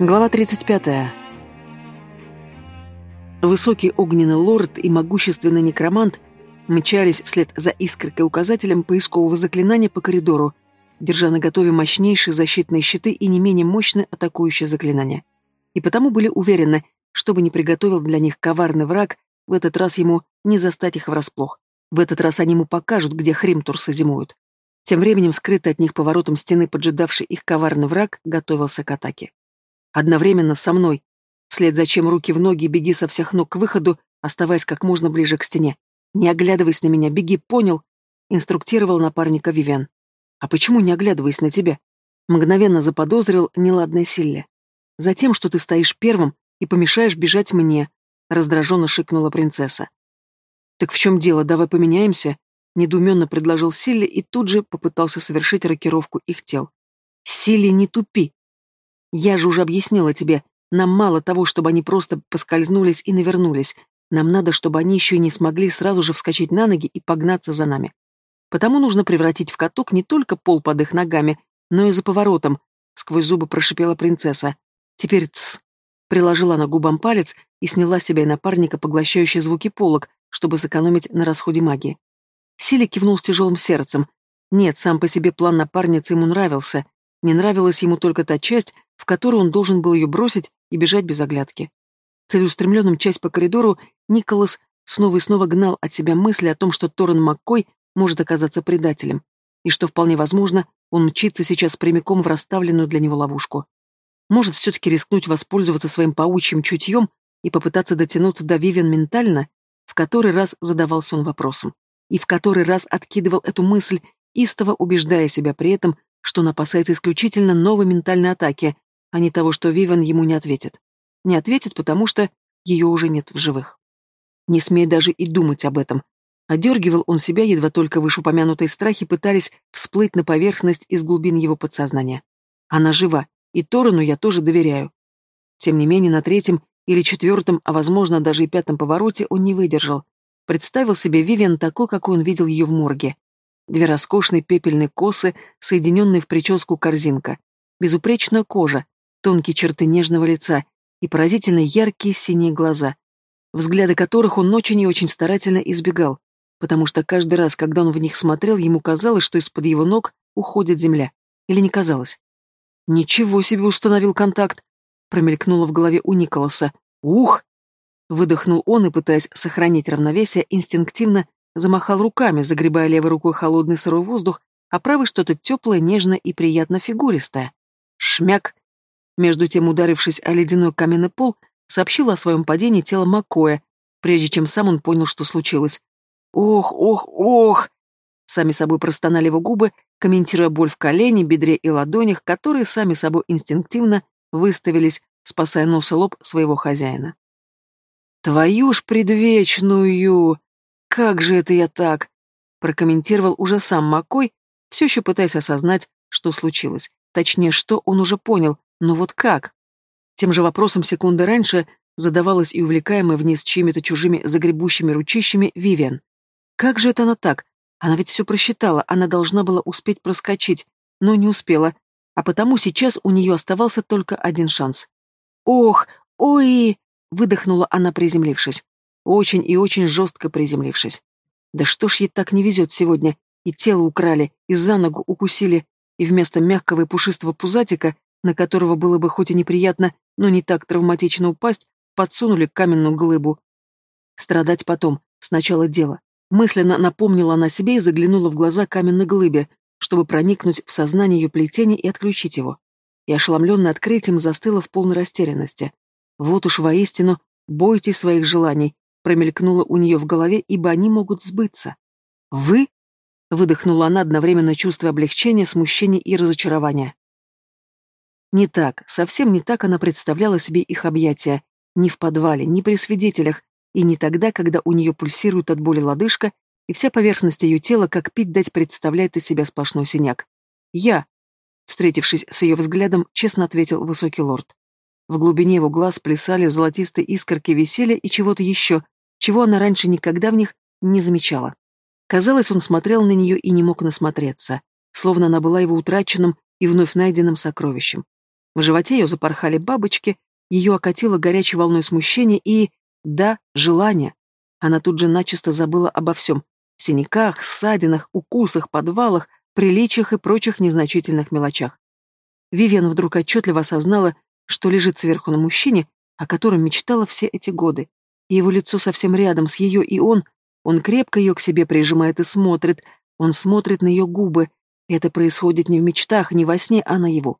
Глава 35. Высокий огненный лорд и могущественный некромант мчались вслед за искоркой указателем поискового заклинания по коридору, держа наготове мощнейшие защитные щиты и не менее мощные атакующие заклинания. И потому были уверены, что бы ни приготовил для них коварный враг, в этот раз ему не застать их врасплох. В этот раз они ему покажут, где Хримтурсы зимуют. Тем временем, скрытый от них поворотом стены, поджидавший их коварный враг, готовился к атаке. Одновременно со мной. Вслед за чем руки в ноги, беги со всех ног к выходу, оставаясь как можно ближе к стене. Не оглядываясь на меня, беги, понял? Инструктировал напарника Вивен. А почему не оглядываясь на тебя? Мгновенно заподозрил неладное Силле. Затем, что ты стоишь первым и помешаешь бежать мне, раздраженно шикнула принцесса. Так в чем дело, давай поменяемся? Недуменно предложил Силли и тут же попытался совершить рокировку их тел. Силли, не тупи. Я же уже объяснила тебе, нам мало того, чтобы они просто поскользнулись и навернулись. Нам надо, чтобы они еще и не смогли сразу же вскочить на ноги и погнаться за нами. Потому нужно превратить в каток не только пол под их ногами, но и за поворотом, сквозь зубы прошипела принцесса. Теперь тс. Приложила на губам палец и сняла с себя и напарника поглощающие звуки полок, чтобы сэкономить на расходе магии. Сили кивнул с тяжелым сердцем. Нет, сам по себе план напарницы ему нравился. Не нравилась ему только та часть, в которую он должен был ее бросить и бежать без оглядки. Целеустремленным часть по коридору Николас снова и снова гнал от себя мысли о том, что Торрен Маккой может оказаться предателем, и что, вполне возможно, он мчится сейчас прямиком в расставленную для него ловушку. Может все-таки рискнуть воспользоваться своим паучьим чутьем и попытаться дотянуться до Вивен ментально, в который раз задавался он вопросом, и в который раз откидывал эту мысль, истово убеждая себя при этом, что он опасается исключительно новой ментальной атаки, а не того, что Вивен ему не ответит. Не ответит, потому что ее уже нет в живых. Не смей даже и думать об этом. Одергивал он себя, едва только вышеупомянутые страхи пытались всплыть на поверхность из глубин его подсознания. Она жива, и Торану я тоже доверяю. Тем не менее, на третьем или четвертом, а возможно даже и пятом повороте он не выдержал. Представил себе Вивиан такой, какой он видел ее в морге. Две роскошные пепельные косы, соединенные в прическу корзинка. Безупречная кожа, тонкие черты нежного лица и поразительно яркие синие глаза, взгляды которых он очень и очень старательно избегал, потому что каждый раз, когда он в них смотрел, ему казалось, что из-под его ног уходит земля. Или не казалось? «Ничего себе установил контакт!» промелькнуло в голове у Николаса. «Ух!» Выдохнул он и, пытаясь сохранить равновесие, инстинктивно замахал руками, загребая левой рукой холодный сырой воздух, а правой что-то теплое, нежное и приятно фигуристое. Шмяк! Между тем, ударившись о ледяной каменный пол, сообщил о своем падении тело Макоя, прежде чем сам он понял, что случилось. «Ох, ох, ох!» Сами собой простонали его губы, комментируя боль в колене, бедре и ладонях, которые сами собой инстинктивно выставились, спасая нос и лоб своего хозяина. «Твою ж предвечную! Как же это я так?» прокомментировал уже сам Макой, все еще пытаясь осознать, что случилось. Точнее, что он уже понял, но вот как? Тем же вопросом секунды раньше задавалась и увлекаемая вниз чьими-то чужими загребущими ручищами Вивиан. Как же это она так? Она ведь все просчитала, она должна была успеть проскочить, но не успела, а потому сейчас у нее оставался только один шанс. «Ох, ой!» — выдохнула она, приземлившись. Очень и очень жестко приземлившись. «Да что ж ей так не везет сегодня? И тело украли, и за ногу укусили, и вместо мягкого и пушистого пузатика, на которого было бы хоть и неприятно, но не так травматично упасть, подсунули каменную глыбу. Страдать потом, сначала дело. Мысленно напомнила она себе и заглянула в глаза каменной глыбе, чтобы проникнуть в сознание ее плетения и отключить его. И ошеломленная открытием застыла в полной растерянности. Вот уж воистину, бойтесь своих желаний, промелькнуло у нее в голове, ибо они могут сбыться. «Вы?» — выдохнула она, одновременно чувствуя облегчение, смущение и разочарование. Не так, совсем не так она представляла себе их объятия, ни в подвале, ни при свидетелях, и не тогда, когда у нее пульсирует от боли лодыжка, и вся поверхность ее тела, как пить дать, представляет из себя сплошной синяк. «Я», встретившись с ее взглядом, честно ответил высокий лорд. В глубине его глаз плясали золотистые искорки веселья и чего-то еще, чего она раньше никогда в них не замечала. Казалось, он смотрел на нее и не мог насмотреться, словно она была его утраченным и вновь найденным сокровищем. В животе ее запорхали бабочки, ее окатило горячей волной смущения и, да, желания. Она тут же начисто забыла обо всем. Синяках, ссадинах, укусах, подвалах, приличиях и прочих незначительных мелочах. Вивиан вдруг отчетливо осознала, что лежит сверху на мужчине, о котором мечтала все эти годы. Его лицо совсем рядом с ее, и он, он крепко ее к себе прижимает и смотрит, он смотрит на ее губы. Это происходит не в мечтах, не во сне, а на его.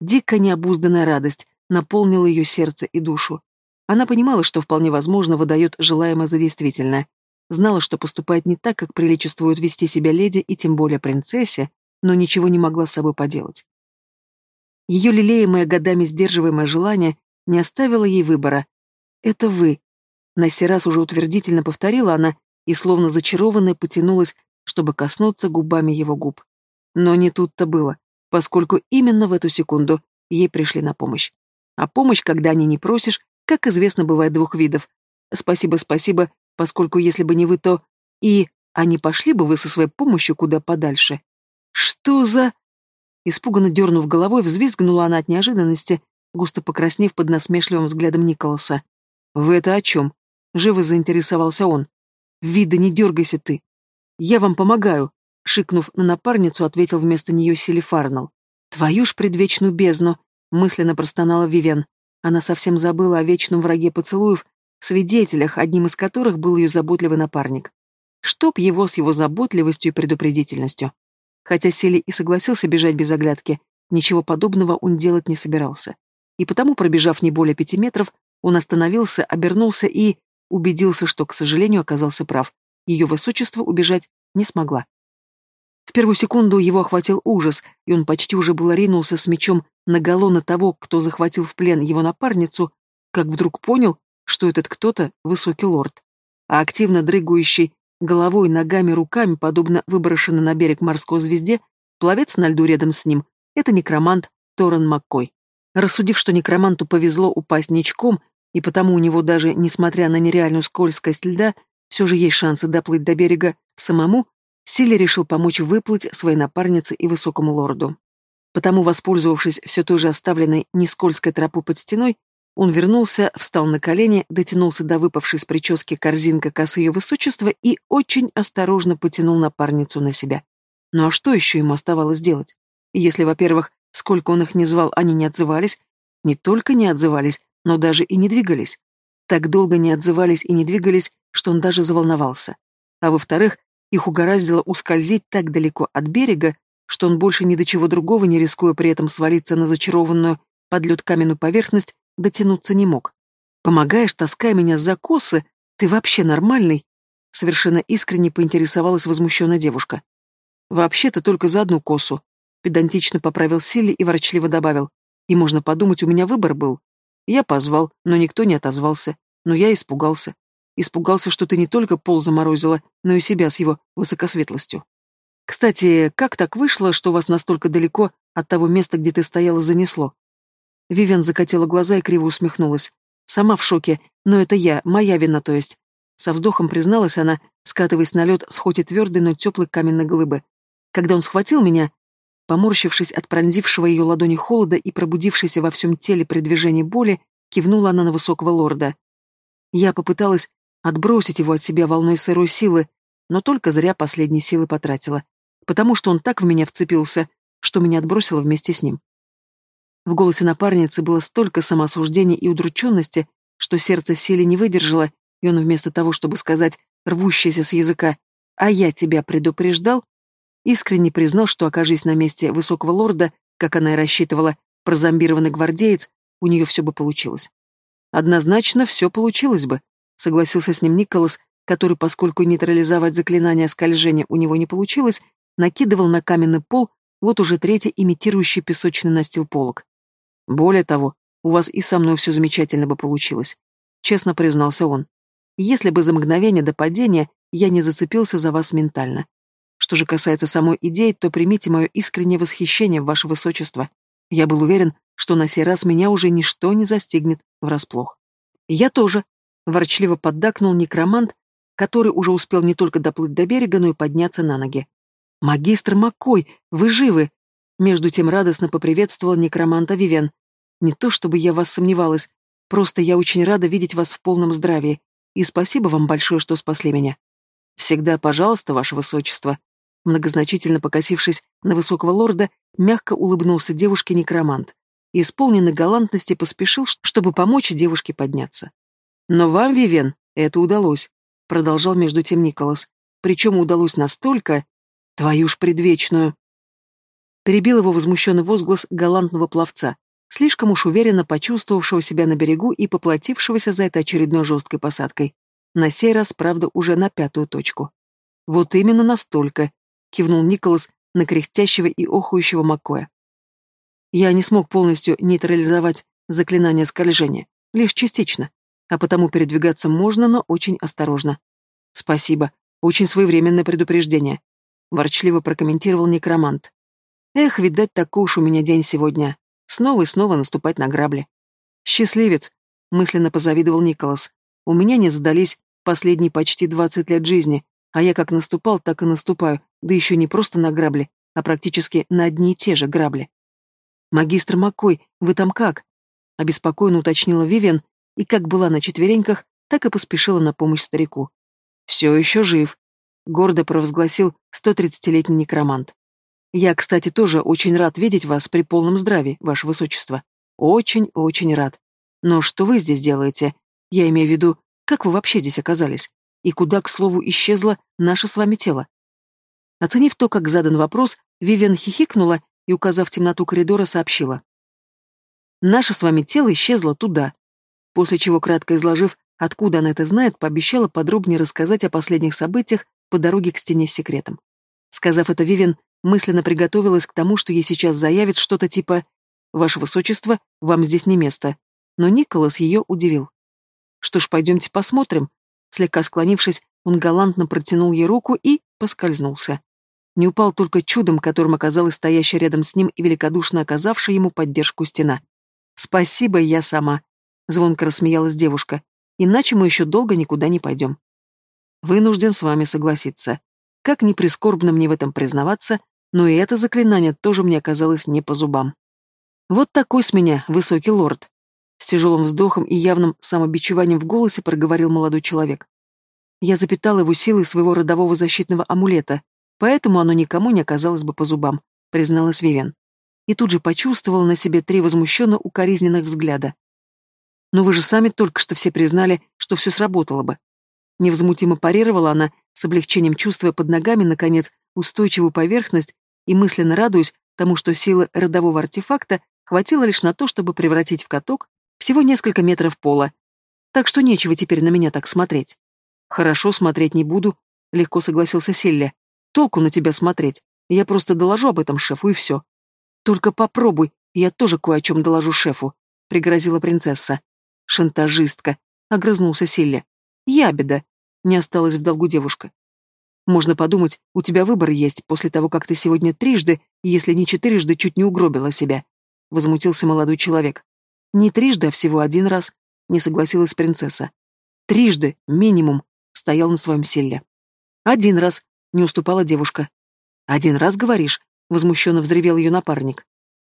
Дико необузданная радость наполнила ее сердце и душу. Она понимала, что вполне возможно выдает желаемое за действительное. Знала, что поступает не так, как приличествует вести себя леди и тем более принцессе, но ничего не могла с собой поделать. Ее лелеемое годами сдерживаемое желание не оставило ей выбора. «Это вы». На сей раз уже утвердительно повторила она и, словно зачарованная, потянулась, чтобы коснуться губами его губ. Но не тут-то было, поскольку именно в эту секунду ей пришли на помощь. А помощь, когда они не просишь, как известно, бывает двух видов. Спасибо, спасибо, поскольку если бы не вы, то... И... А не пошли бы вы со своей помощью куда подальше? Что за... Испуганно дернув головой, взвизгнула она от неожиданности, густо покраснев под насмешливым взглядом Николаса. «Вы это о чем?» — живо заинтересовался он. «Вида, не дергайся ты. Я вам помогаю», — шикнув на напарницу, ответил вместо нее Сили Фарнелл. «Твою ж предвечную бездну!» — мысленно простонала Вивен. Она совсем забыла о вечном враге поцелуев, свидетелях, одним из которых был ее заботливый напарник. Чтоб его с его заботливостью и предупредительностью. Хотя Сели и согласился бежать без оглядки, ничего подобного он делать не собирался. И потому, пробежав не более пяти метров, он остановился, обернулся и убедился, что, к сожалению, оказался прав. Ее высочество убежать не смогла. В первую секунду его охватил ужас, и он почти уже было ринулся с мечом наголо на того, кто захватил в плен его напарницу, как вдруг понял, что этот кто-то — высокий лорд. А активно дрыгающий Головой, ногами, руками, подобно выброшенной на берег морской звезде, пловец на льду рядом с ним — это некромант Торрен Маккой. Рассудив, что некроманту повезло упасть ничком, и потому у него даже, несмотря на нереальную скользкость льда, все же есть шансы доплыть до берега самому, Силли решил помочь выплыть своей напарнице и высокому лорду. Потому, воспользовавшись все той же оставленной нескользкой тропой под стеной, он вернулся, встал на колени, дотянулся до выпавшей с прически корзинка косы ее высочества и очень осторожно потянул напарницу на себя. Ну а что еще ему оставалось делать? Если, во-первых, сколько он их не звал, они не отзывались, не только не отзывались, но даже и не двигались. Так долго не отзывались и не двигались, что он даже заволновался. А во-вторых, их угораздило ускользить так далеко от берега, что он больше ни до чего другого, не рискуя при этом свалиться на зачарованную под лед каменную поверхность, дотянуться не мог. «Помогаешь, таская меня за косы? Ты вообще нормальный?» Совершенно искренне поинтересовалась возмущенная девушка. «Вообще-то только за одну косу», — педантично поправил Силли и ворчливо добавил. «И можно подумать, у меня выбор был. Я позвал, но никто не отозвался. Но я испугался. Испугался, что ты не только пол заморозила, но и себя с его высокосветлостью. Кстати, как так вышло, что вас настолько далеко от того места, где ты стояла, занесло? Вивен закатила глаза и криво усмехнулась. Сама в шоке, но это я, моя вина, то есть. Со вздохом призналась она, скатываясь на лед с хоть и твердой, но теплой каменной глыбы. Когда он схватил меня, поморщившись от пронзившего ее ладони холода и пробудившейся во всем теле при движении боли, кивнула она на высокого лорда. Я попыталась отбросить его от себя волной сырой силы, но только зря последние силы потратила, потому что он так в меня вцепился, что меня отбросило вместе с ним. В голосе напарницы было столько самоосуждения и удрученности, что сердце сели не выдержало, и он вместо того, чтобы сказать, рвущееся с языка «А я тебя предупреждал», искренне признал, что, окажись на месте высокого лорда, как она и рассчитывала, прозомбированный гвардеец, у нее все бы получилось. Однозначно все получилось бы, согласился с ним Николас, который, поскольку нейтрализовать заклинание скольжения у него не получилось, накидывал на каменный пол вот уже третий имитирующий песочный настил полок. Более того, у вас и со мной все замечательно бы получилось. Честно признался он. Если бы за мгновение до падения я не зацепился за вас ментально. Что же касается самой идеи, то примите мое искреннее восхищение, ваше высочество. Я был уверен, что на сей раз меня уже ничто не застигнет врасплох. Я тоже, ворчливо поддакнул некромант, который уже успел не только доплыть до берега, но и подняться на ноги. «Магистр Маккой, вы живы!» Между тем радостно поприветствовал некроманта Вивен, Не то чтобы я вас сомневалась, просто я очень рада видеть вас в полном здравии, и спасибо вам большое, что спасли меня. Всегда, пожалуйста, ваше высочество. Многозначительно покосившись на высокого лорда, мягко улыбнулся девушке некромант и, исполненный галантности, поспешил, чтобы помочь девушке подняться. «Но вам, Вивен, это удалось», — продолжал между тем Николас. «Причем удалось настолько... Твою ж предвечную!» Перебил его возмущенный возглас галантного пловца, слишком уж уверенно почувствовавшего себя на берегу и поплатившегося за это очередной жесткой посадкой. На сей раз, правда, уже на пятую точку. «Вот именно настолько», — кивнул Николас на кряхтящего и охующего Маккоя. Я не смог полностью нейтрализовать заклинание скольжения, лишь частично, а потому передвигаться можно, но очень осторожно. Спасибо, очень своевременное предупреждение, ворчливо прокомментировал некромант. Эх, видать, такой уж у меня день сегодня. Снова и снова наступать на грабли. Счастливец, мысленно позавидовал Николас. У меня не задались последние почти двадцать лет жизни, а я как наступал, так и наступаю, да еще не просто на грабли, а практически на одни и те же грабли. «Магистр Маккой, вы там как?» — обеспокоенно уточнила Вивиан, и как была на четвереньках, так и поспешила на помощь старику. «Все еще жив», — гордо провозгласил 130-летний некромант. «Я, кстати, тоже очень рад видеть вас при полном здравии, ваше высочество. Очень-очень рад. Но что вы здесь делаете? Я имею в виду, как вы вообще здесь оказались? И куда, к слову, исчезло наше с вами тело?» Оценив то, как задан вопрос, Вивиан хихикнула и, указав темноту коридора, сообщила. «Наше с вами тело исчезло туда». После чего, кратко изложив, откуда она это знает, пообещала подробнее рассказать о последних событиях по дороге к стене с секретом. Сказав это, Вивен мысленно приготовилась к тому, что ей сейчас заявит что-то типа «Ваше Высочество, вам здесь не место». Но Николас ее удивил. «Что ж, пойдемте посмотрим». Слегка склонившись, он галантно протянул ей руку и поскользнулся. Не упал только чудом, которым оказалась стоящая рядом с ним и великодушно оказавшая ему поддержку стена. «Спасибо, я сама», — звонко рассмеялась девушка. «Иначе мы еще долго никуда не пойдем». Вынужден с вами согласиться. Как ни прискорбно мне в этом признаваться, но и это заклинание тоже мне оказалось не по зубам. Вот такой с меня высокий лорд. С тяжелым вздохом и явным самобичеванием в голосе проговорил молодой человек. Я запитал его силой своего родового защитного амулета, Поэтому оно никому не оказалось бы по зубам, призналась Вивен. И тут же почувствовала на себе три возмущенно укоризненных взгляда. Но вы же сами только что все признали, что все сработало бы. Невозмутимо парировала она, с облегчением чувствуя под ногами, наконец, устойчивую поверхность и мысленно радуясь тому, что силы родового артефакта хватило лишь на то, чтобы превратить в каток всего несколько метров пола. Так что нечего теперь на меня так смотреть. Хорошо, смотреть не буду, легко согласился Селля. Толку на тебя смотреть. Я просто доложу об этом шефу, и все. Только попробуй, я тоже кое о чем доложу шефу, — пригрозила принцесса. Шантажистка, — огрызнулся Силля. Ябеда, — не осталась в долгу девушка. Можно подумать, у тебя выбор есть после того, как ты сегодня трижды, если не четырежды, чуть не угробила себя. Возмутился молодой человек. Не трижды, а всего один раз, не согласилась принцесса. Трижды, минимум, стоял на своем силе. Один раз, не уступала девушка. «Один раз говоришь?» — возмущенно взревел ее напарник.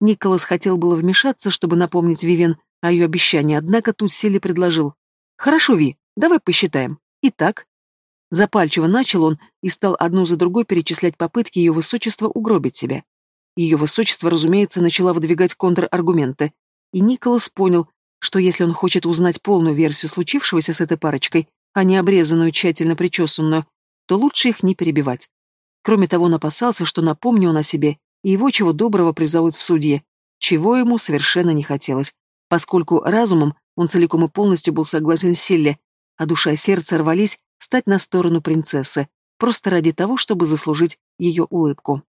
Николас хотел было вмешаться, чтобы напомнить Вивен о ее обещании, однако тут Сели предложил. «Хорошо, Ви, давай посчитаем. Итак...» Запальчиво начал он и стал одну за другой перечислять попытки ее высочества угробить себя. Ее высочество, разумеется, начала выдвигать контраргументы, и Николас понял, что если он хочет узнать полную версию случившегося с этой парочкой, а не обрезанную, тщательно причесанную, то лучше их не перебивать. Кроме того, он опасался, что напомню он о себе, и его чего доброго призовут в судье, чего ему совершенно не хотелось, поскольку разумом он целиком и полностью был согласен с Силле, а душа и сердце рвались стать на сторону принцессы, просто ради того, чтобы заслужить ее улыбку.